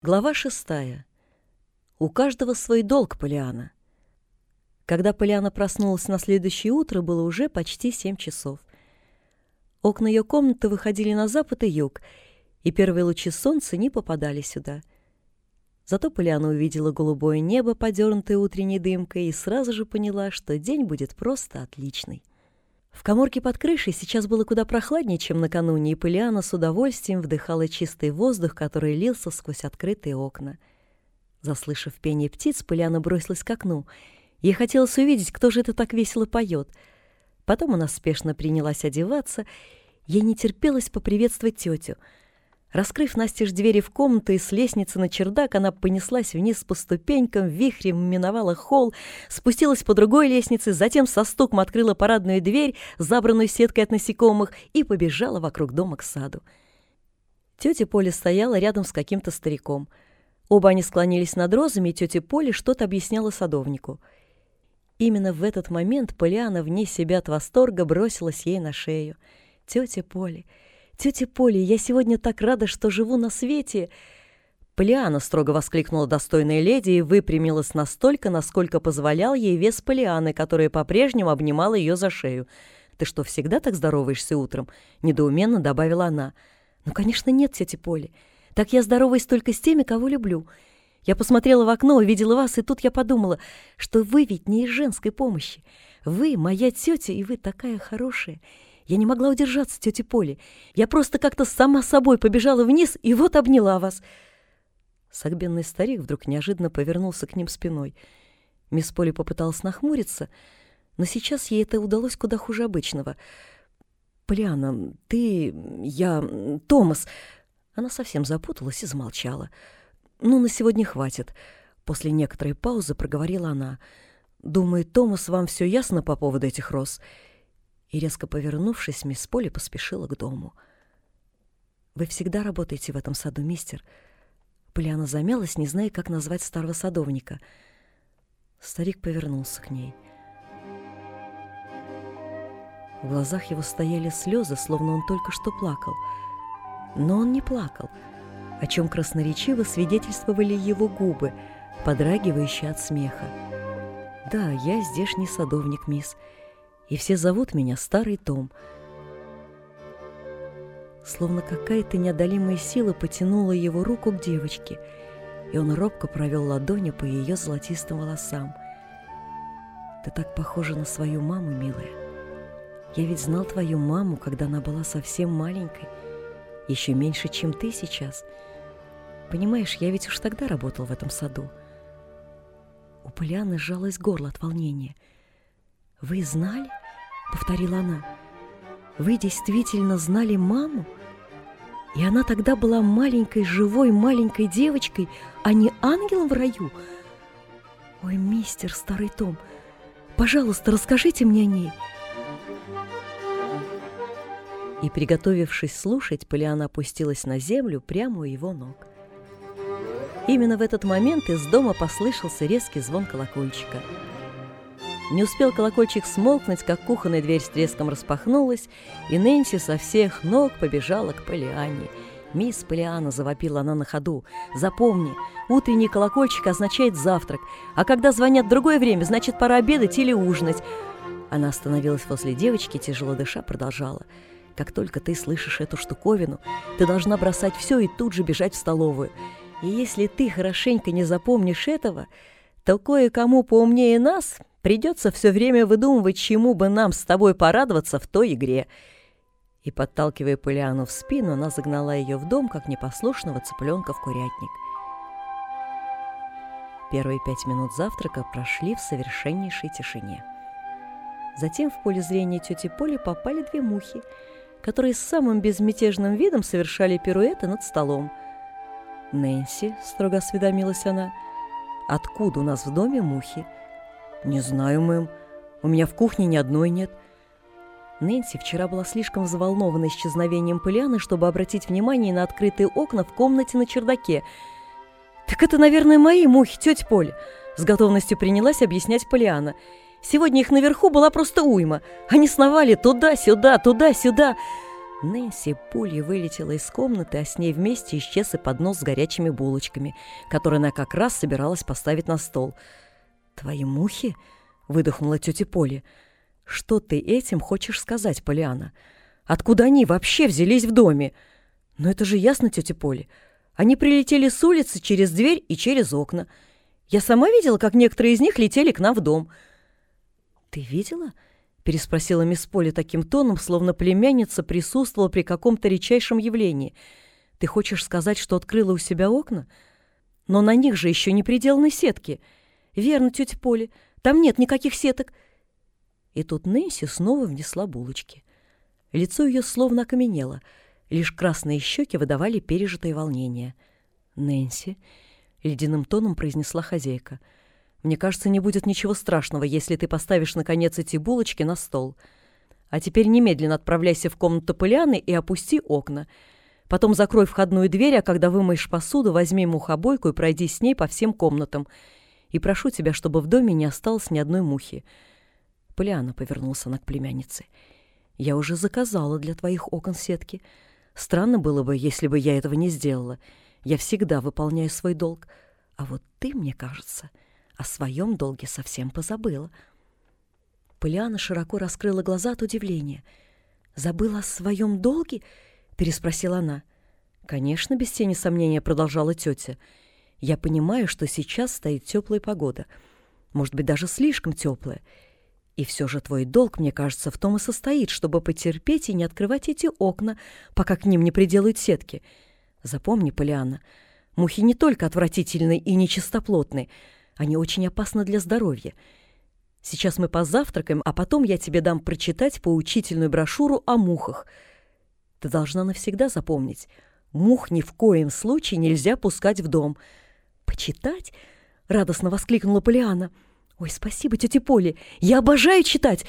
Глава шестая. У каждого свой долг, Полиана. Когда Полиана проснулась на следующее утро, было уже почти семь часов. Окна ее комнаты выходили на запад и юг, и первые лучи солнца не попадали сюда. Зато Полиана увидела голубое небо, подернутое утренней дымкой, и сразу же поняла, что день будет просто отличный. В коморке под крышей сейчас было куда прохладнее, чем накануне, и Полиана с удовольствием вдыхала чистый воздух, который лился сквозь открытые окна. Заслышав пение птиц, Полиана бросилась к окну. Ей хотелось увидеть, кто же это так весело поет. Потом она спешно принялась одеваться. Ей не терпелось поприветствовать тетю — Раскрыв настежь двери в комнату и с лестницы на чердак, она понеслась вниз по ступенькам, вихрем миновала холл, спустилась по другой лестнице, затем со стуком открыла парадную дверь, забранную сеткой от насекомых, и побежала вокруг дома к саду. Тетя Поля стояла рядом с каким-то стариком. Оба они склонились над розами, и тетя Поля что-то объясняла садовнику. Именно в этот момент Полиана вне себя от восторга бросилась ей на шею. «Тетя Поля!» «Тетя Поля, я сегодня так рада, что живу на свете!» Полиана строго воскликнула достойная леди и выпрямилась настолько, насколько позволял ей вес Полианы, которая по-прежнему обнимала ее за шею. «Ты что, всегда так здороваешься утром?» — недоуменно добавила она. «Ну, конечно, нет, тетя Поля. Так я здороваюсь только с теми, кого люблю. Я посмотрела в окно, увидела вас, и тут я подумала, что вы ведь не из женской помощи. Вы моя тетя, и вы такая хорошая. Я не могла удержаться, тетя Поли. Я просто как-то сама собой побежала вниз и вот обняла вас. Согбенный старик вдруг неожиданно повернулся к ним спиной. Мисс Поли попыталась нахмуриться, но сейчас ей это удалось куда хуже обычного. «Полиана, ты... я... Томас...» Она совсем запуталась и замолчала. «Ну, на сегодня хватит». После некоторой паузы проговорила она. «Думаю, Томас, вам все ясно по поводу этих роз?» И, резко повернувшись, мисс Поли поспешила к дому. «Вы всегда работаете в этом саду, мистер?» Полиана замялась, не зная, как назвать старого садовника. Старик повернулся к ней. В глазах его стояли слезы, словно он только что плакал. Но он не плакал, о чем красноречиво свидетельствовали его губы, подрагивающие от смеха. «Да, я здешний садовник, мисс», и все зовут меня Старый Том. Словно какая-то неодолимая сила потянула его руку к девочке, и он робко провел ладонью по ее золотистым волосам. «Ты так похожа на свою маму, милая. Я ведь знал твою маму, когда она была совсем маленькой, еще меньше, чем ты сейчас. Понимаешь, я ведь уж тогда работал в этом саду». У Полианы сжалось горло от волнения – «Вы знали?» — повторила она. «Вы действительно знали маму? И она тогда была маленькой, живой, маленькой девочкой, а не ангелом в раю? Ой, мистер Старый Том, пожалуйста, расскажите мне о ней». И, приготовившись слушать, Полиана опустилась на землю прямо у его ног. Именно в этот момент из дома послышался резкий звон колокольчика — не успел колокольчик смолкнуть, как кухонная дверь с треском распахнулась, и Нэнси со всех ног побежала к Полиане. «Мисс Полиана», — завопила она на ходу, — «запомни, утренний колокольчик означает завтрак, а когда звонят в другое время, значит, пора обедать или ужинать». Она остановилась возле девочки, тяжело дыша, продолжала. «Как только ты слышишь эту штуковину, ты должна бросать все и тут же бежать в столовую. И если ты хорошенько не запомнишь этого, то кое-кому поумнее нас Придется все время выдумывать, чему бы нам с тобой порадоваться в той игре. И, подталкивая Полиану в спину, она загнала ее в дом, как непослушного цыпленка в курятник. Первые пять минут завтрака прошли в совершеннейшей тишине. Затем в поле зрения тети Поли попали две мухи, которые с самым безмятежным видом совершали пируэты над столом. «Нэнси», — строго осведомилась она, — «откуда у нас в доме мухи?» «Не знаю, мэм. У меня в кухне ни одной нет». Нэнси вчера была слишком взволнована исчезновением Полианы, чтобы обратить внимание на открытые окна в комнате на чердаке. «Так это, наверное, мои мухи, тетя Поля», — с готовностью принялась объяснять Полиана. «Сегодня их наверху была просто уйма. Они сновали туда-сюда, туда-сюда. Нэнси пулей вылетела из комнаты, а с ней вместе исчез и поднос с горячими булочками, которые она как раз собиралась поставить на стол. «Твои мухи?» — выдохнула тетя Поли. «Что ты этим хочешь сказать, Полиана? Откуда они вообще взялись в доме?» «Но это же ясно, тетя Поли. Они прилетели с улицы через дверь и через окна. Я сама видела, как некоторые из них летели к нам в дом». «Ты видела?» переспросила мисс Поли таким тоном, словно племянница присутствовала при каком-то редчайшем явлении. «Ты хочешь сказать, что открыла у себя окна? Но на них же еще не приделаны сетки». «Верно, тетя Поли, там нет никаких сеток». И тут Нэнси снова внесла булочки. Лицо ее словно окаменело, лишь красные щеки выдавали пережитое волнение. «Нэнси», — ледяным тоном произнесла хозяйка, — мне кажется, не будет ничего страшного, если ты поставишь, наконец, эти булочки на стол. А теперь немедленно отправляйся в комнату Пыляны и опусти окна. Потом закрой входную дверь, а когда вымоешь посуду, возьми мухобойку и пройди с ней по всем комнатам. И прошу тебя, чтобы в доме не осталось ни одной мухи. Поляна повернулся она к племяннице. Я уже заказала для твоих окон сетки. Странно было бы, если бы я этого не сделала. Я всегда выполняю свой долг. А вот ты, мне кажется, о своем долге совсем позабыла. Полиана широко раскрыла глаза от удивления. «Забыла о своем долге?» — переспросила она. «Конечно, без тени сомнения», — продолжала тетя. «Я понимаю, что сейчас стоит теплая погода. Может быть, даже слишком теплая. И все же твой долг, мне кажется, в том и состоит, чтобы потерпеть и не открывать эти окна, пока к ним не приделают сетки. Запомни, Полианна, мухи не только отвратительны и нечистоплотны, — они очень опасны для здоровья. Сейчас мы позавтракаем, а потом я тебе дам прочитать поучительную брошюру о мухах. Ты должна навсегда запомнить, мух ни в коем случае нельзя пускать в дом. «Почитать?» — радостно воскликнула Полиана. «Ой, спасибо, тетя Поли! Я обожаю читать!»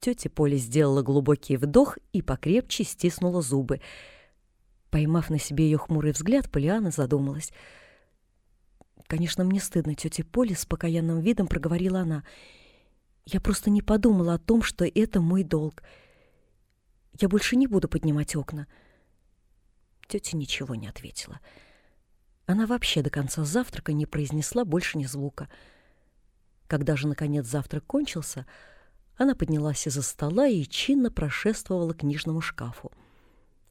Тетя Поля сделала глубокий вдох и покрепче стиснула зубы. Поймав на себе ее хмурый взгляд, Полиана задумалась — Конечно, мне стыдно, тетя Поля с покаянным видом проговорила она. Я просто не подумала о том, что это мой долг. Я больше не буду поднимать окна. Тетя ничего не ответила. Она вообще до конца завтрака не произнесла больше ни звука. Когда же, наконец, завтрак кончился, она поднялась из-за стола и чинно прошествовала к книжному шкафу.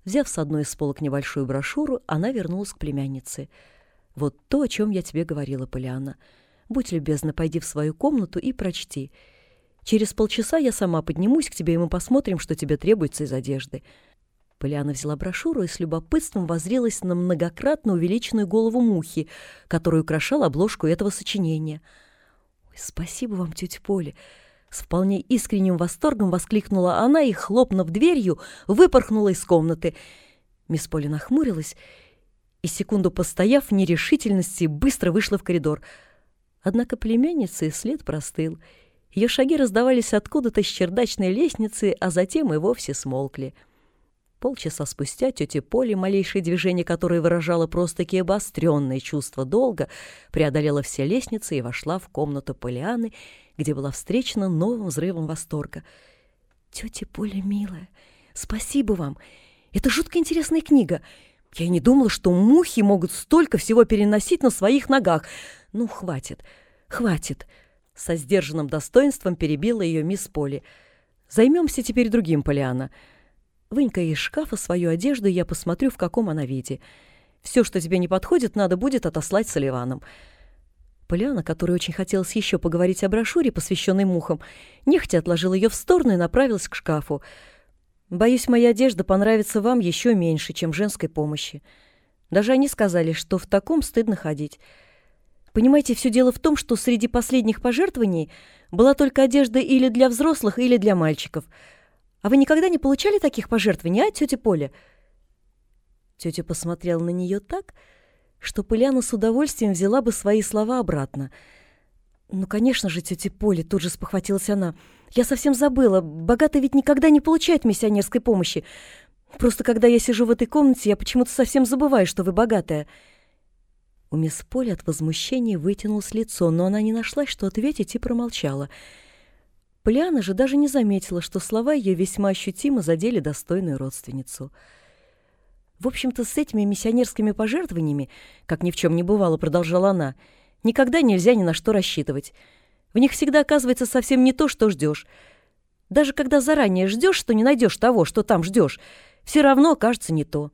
Взяв с одной из полок небольшую брошюру, она вернулась к племяннице — вот то, о чем я тебе говорила, Полианна. Будь любезна, пойди в свою комнату и прочти. Через полчаса я сама поднимусь к тебе, и мы посмотрим, что тебе требуется из одежды». Полиана взяла брошюру и с любопытством воззрелась на многократно увеличенную голову мухи, которая украшала обложку этого сочинения. «Ой, спасибо вам, тетя Поля!» С вполне искренним восторгом воскликнула она и, хлопнув дверью, выпорхнула из комнаты. Мисс Поля нахмурилась и, секунду постояв в нерешительности, быстро вышла в коридор. Однако племянница и след простыл. Ее шаги раздавались откуда-то с чердачной лестницы, а затем и вовсе смолкли. Полчаса спустя тетя Поля, малейшее движение которое выражало просто-таки обостренное чувство долга, преодолела все лестницы и вошла в комнату Полианы, где была встречена новым взрывом восторга. «Тетя Поля, милая, спасибо вам! Это жутко интересная книга!» Я и не думала, что мухи могут столько всего переносить на своих ногах. Ну, хватит, хватит. Со сдержанным достоинством перебила ее мисс Поли. Займемся теперь другим, Полиана. Вынькай из шкафа свою одежду, я посмотрю, в каком она виде. Все, что тебе не подходит, надо будет отослать с Оливаном. Полиана, которой очень хотелось еще поговорить о брошюре, посвященной мухам, нехотя отложила ее в сторону и направилась к шкафу. Боюсь, моя одежда понравится вам еще меньше, чем женской помощи. Даже они сказали, что в таком стыдно ходить. Понимаете, все дело в том, что среди последних пожертвований была только одежда или для взрослых, или для мальчиков. А вы никогда не получали таких пожертвований, а, тетя Поля?» Тетя посмотрела на нее так, что Поляна с удовольствием взяла бы свои слова обратно. «Ну, конечно же, тетя Поля», — тут же спохватилась она, — я совсем забыла. Богатый ведь никогда не получает миссионерской помощи. Просто когда я сижу в этой комнате, я почему-то совсем забываю, что вы богатая». У мисс Поля от возмущения вытянулось лицо, но она не нашла, что ответить, и промолчала. Полиана же даже не заметила, что слова ее весьма ощутимо задели достойную родственницу. В общем-то, с этими миссионерскими пожертвованиями, как ни в чем не бывало, продолжала она, никогда нельзя ни на что рассчитывать. В них всегда оказывается совсем не то, что ждешь. Даже когда заранее ждешь, что не найдешь того, что там ждешь, все равно окажется не то.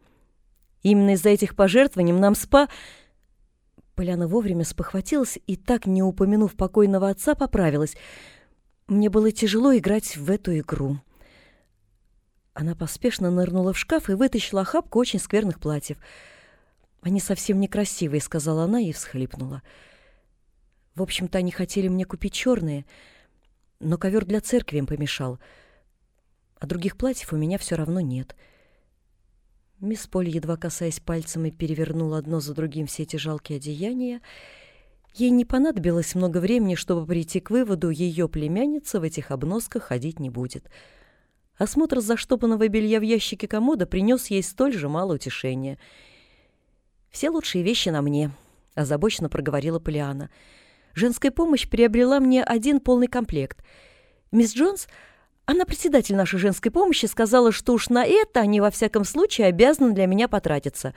Именно из-за этих пожертвований нам СПА... Поляна вовремя спохватилась и, так не упомянув покойного отца, поправилась — мне было тяжело играть в эту игру. Она поспешно нырнула в шкаф и вытащила охапку очень скверных платьев. «Они совсем некрасивые», — сказала она и всхлипнула. «В общем-то, они хотели мне купить черные, но ковер для церкви им помешал. А других платьев у меня все равно нет». Мисс Поль, едва касаясь пальцами, перевернула одно за другим все эти жалкие одеяния Ей не понадобилось много времени, чтобы прийти к выводу, ее племянница в этих обносках ходить не будет. Осмотр заштопанного белья в ящике комода принес ей столь же мало утешения. «Все лучшие вещи на мне», — озабоченно проговорила Полиана. «Женская помощь приобрела мне один полный комплект. Мисс Джонс, она председатель нашей женской помощи, сказала, что уж на это они во всяком случае обязаны для меня потратиться».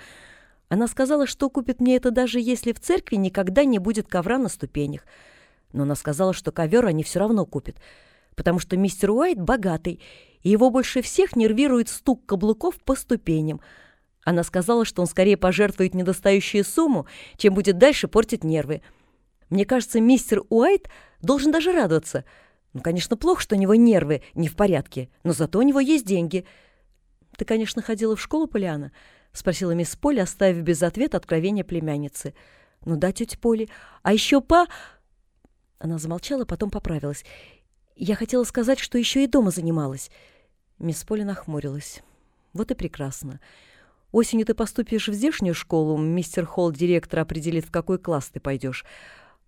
Она сказала, что купит мне это даже если в церкви никогда не будет ковра на ступенях. Но она сказала, что ковер они все равно купят, потому что мистер Уайт богатый, и его больше всех нервирует стук каблуков по ступеням. Она сказала, что он скорее пожертвует недостающую сумму, чем будет дальше портить нервы. Мне кажется, мистер Уайт должен даже радоваться. Ну, конечно, плохо, что у него нервы не в порядке, но зато у него есть деньги. Ты, конечно, ходила в школу, Полиана? — спросила мисс Поли, оставив без ответа откровение племянницы. «Ну да, тетя Поли. А еще па...» Она замолчала, потом поправилась. «Я хотела сказать, что еще и дома занималась». Мисс Поли нахмурилась. «Вот и прекрасно. Осенью ты поступишь в здешнюю школу, мистер Холл, директор, определит, в какой класс ты пойдешь.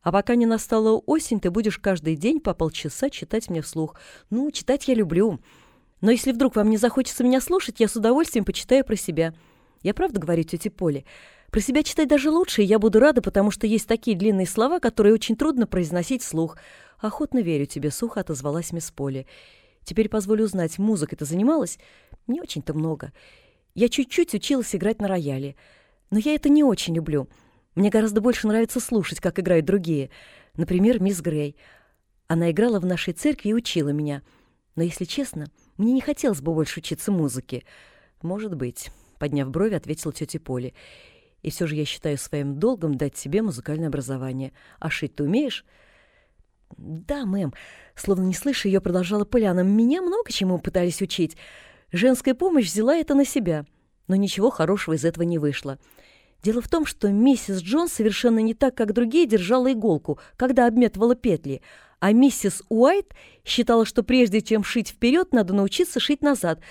А пока не настала осень, ты будешь каждый день по полчаса читать мне вслух. Ну, читать я люблю. Но если вдруг вам не захочется меня слушать, я с удовольствием почитаю про себя». Я правда говорю тете Поле? Про себя читать даже лучше, и я буду рада, потому что есть такие длинные слова, которые очень трудно произносить вслух. Охотно верю тебе, сухо отозвалась мисс Поле. Теперь позволю узнать, музыкой ты занималась? Не очень-то много. Я чуть-чуть училась играть на рояле. Но я это не очень люблю. Мне гораздо больше нравится слушать, как играют другие. Например, мисс Грей. Она играла в нашей церкви и учила меня. Но, если честно, мне не хотелось бы больше учиться музыке. Может быть подняв брови, ответила тетя Поли. И все же я считаю своим долгом дать себе музыкальное образование. А шить ты умеешь? Да, мэм. Словно не слыша, ее продолжала Поляна. Меня много чему пытались учить. Женская помощь взяла это на себя. Но ничего хорошего из этого не вышло. Дело в том, что миссис Джон совершенно не так, как другие, держала иголку, когда обметывала петли, а миссис Уайт считала, что прежде чем шить вперед, надо научиться шить назад —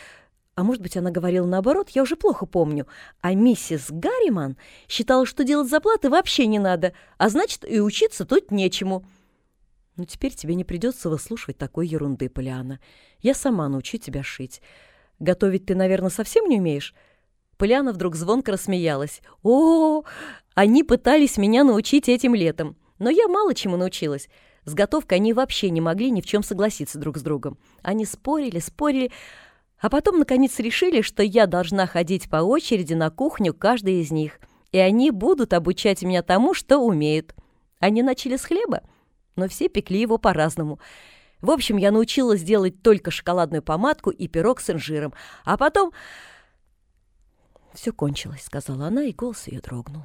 а может быть, она говорила наоборот, я уже плохо помню. А миссис Гарриман считала, что делать заплаты вообще не надо, а значит, и учиться тут нечему. Но теперь тебе не придется выслушивать такой ерунды, Полиана. Я сама научу тебя шить. Готовить ты, наверное, совсем не умеешь?» Полиана вдруг звонко рассмеялась. «О, они пытались меня научить этим летом, но я мало чему научилась. С готовкой они вообще не могли ни в чем согласиться друг с другом. Они спорили, спорили, а потом, наконец, решили, что я должна ходить по очереди на кухню каждой из них, и они будут обучать меня тому, что умеют. Они начали с хлеба, но все пекли его по-разному. В общем, я научилась делать только шоколадную помадку и пирог с инжиром, а потом... «Все кончилось», — сказала она, и голос ее дрогнул.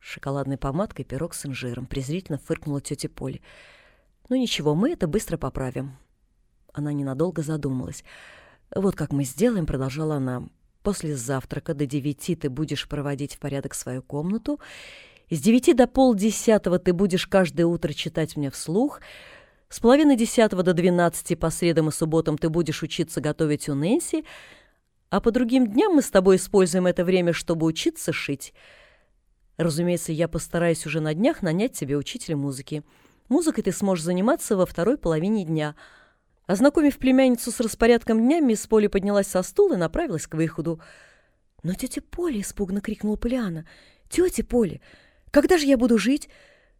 Шоколадной помадкой пирог с инжиром презрительно фыркнула тетя Поля. «Ну ничего, мы это быстро поправим». Она ненадолго задумалась — «Вот как мы сделаем», — продолжала она. «После завтрака до девяти ты будешь проводить в порядок свою комнату. С девяти до полдесятого ты будешь каждое утро читать мне вслух. С половины десятого до двенадцати по средам и субботам ты будешь учиться готовить у Нэнси, а по другим дням мы с тобой используем это время, чтобы учиться шить. Разумеется, я постараюсь уже на днях нанять тебе учителя музыки. Музыкой ты сможешь заниматься во второй половине дня — Ознакомив племянницу с распорядком дня, мисс Поли поднялась со стула и направилась к выходу. «Но тетя Поли!» — испуганно крикнула Полиана. «Тетя Поли, когда же я буду жить?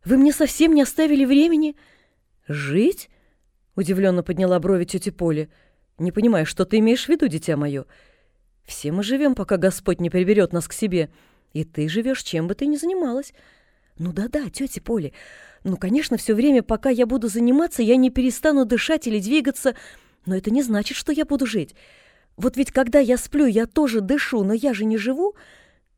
Вы мне совсем не оставили времени?» «Жить?» — Удивленно подняла брови тети Поли. «Не понимаю, что ты имеешь в виду, дитя мое? Все мы живем, пока Господь не приберет нас к себе. И ты живешь, чем бы ты ни занималась». «Ну да-да, тетя Поли. Ну, конечно, все время, пока я буду заниматься, я не перестану дышать или двигаться, но это не значит, что я буду жить. Вот ведь когда я сплю, я тоже дышу, но я же не живу.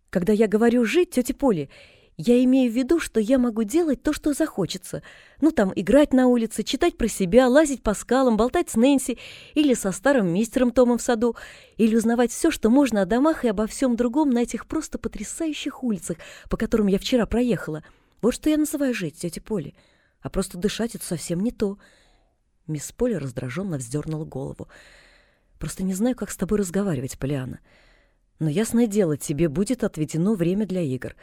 Когда я говорю «жить», тетя Поли, я имею в виду, что я могу делать то, что захочется. Ну, там, играть на улице, читать про себя, лазить по скалам, болтать с Нэнси или со старым мистером Томом в саду, или узнавать все, что можно о домах и обо всем другом на этих просто потрясающих улицах, по которым я вчера проехала. Вот что я называю жить, тетя Поли. А просто дышать — это совсем не то. Мисс Поли раздраженно вздернула голову. «Просто не знаю, как с тобой разговаривать, Полиана. Но ясное дело, тебе будет отведено время для игр».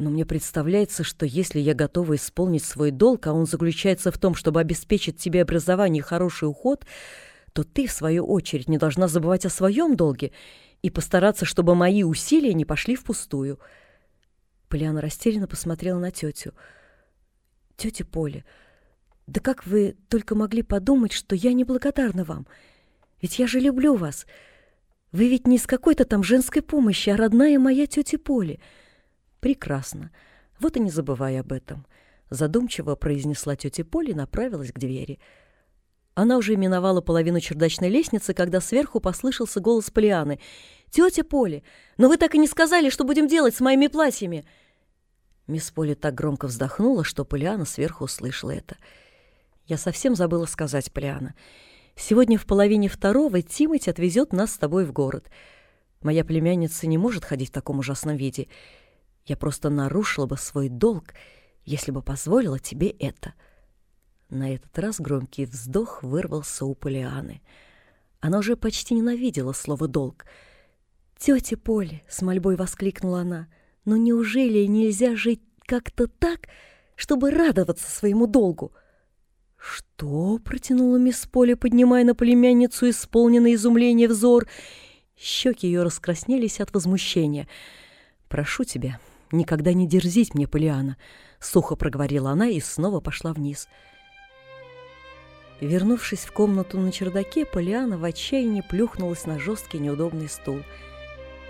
Но мне представляется, что если я готова исполнить свой долг, а он заключается в том, чтобы обеспечить тебе образование и хороший уход, то ты, в свою очередь, не должна забывать о своем долге и постараться, чтобы мои усилия не пошли впустую. Полиана растерянно посмотрела на тетю. «Тетя Поля, да как вы только могли подумать, что я неблагодарна вам? Ведь я же люблю вас. Вы ведь не из какой-то там женской помощи, а родная моя тетя Поля». «Прекрасно. Вот и не забывай об этом», — задумчиво произнесла тетя Поля и направилась к двери. Она уже миновала половину чердачной лестницы, когда сверху послышался голос Полианы. «Тетя Поля, но вы так и не сказали, что будем делать с моими платьями!» Мисс Поля так громко вздохнула, что Полиана сверху услышала это. «Я совсем забыла сказать, Полиана. Сегодня в половине второго Тимати отвезет нас с тобой в город. Моя племянница не может ходить в таком ужасном виде». Я просто нарушила бы свой долг, если бы позволила тебе это. На этот раз громкий вздох вырвался у Полианы. Она уже почти ненавидела слово «долг». «Тетя Поля!» — с мольбой воскликнула она. «Но неужели нельзя жить как-то так, чтобы радоваться своему долгу?» «Что?» — протянула мисс Поля, поднимая на племянницу исполненный изумление взор. Щеки ее раскраснелись от возмущения. «Прошу тебя, никогда не дерзить мне, Полиана», — сухо проговорила она и снова пошла вниз. Вернувшись в комнату на чердаке, Полиана в отчаянии плюхнулась на жесткий неудобный стул.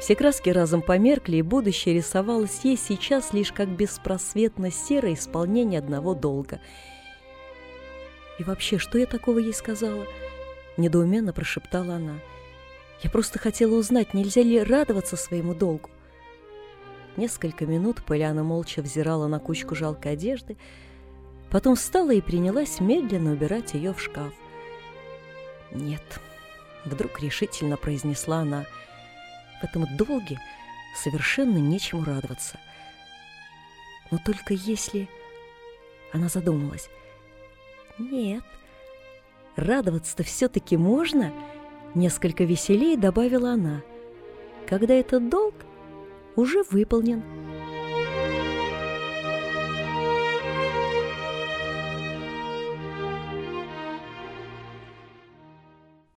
Все краски разом померкли, и будущее рисовалось ей сейчас лишь как беспросветно серое исполнение одного долга. «И вообще, что я такого ей сказала?» — недоуменно прошептала она. «Я просто хотела узнать, нельзя ли радоваться своему долгу. Несколько минут Поляна молча взирала на кучку жалкой одежды, потом встала и принялась медленно убирать ее в шкаф. «Нет», — вдруг решительно произнесла она, — «в этом долге совершенно нечему радоваться. Но только если...» Она задумалась. «Нет, радоваться-то все-таки можно?» Несколько веселее добавила она. «Когда этот долг уже выполнен.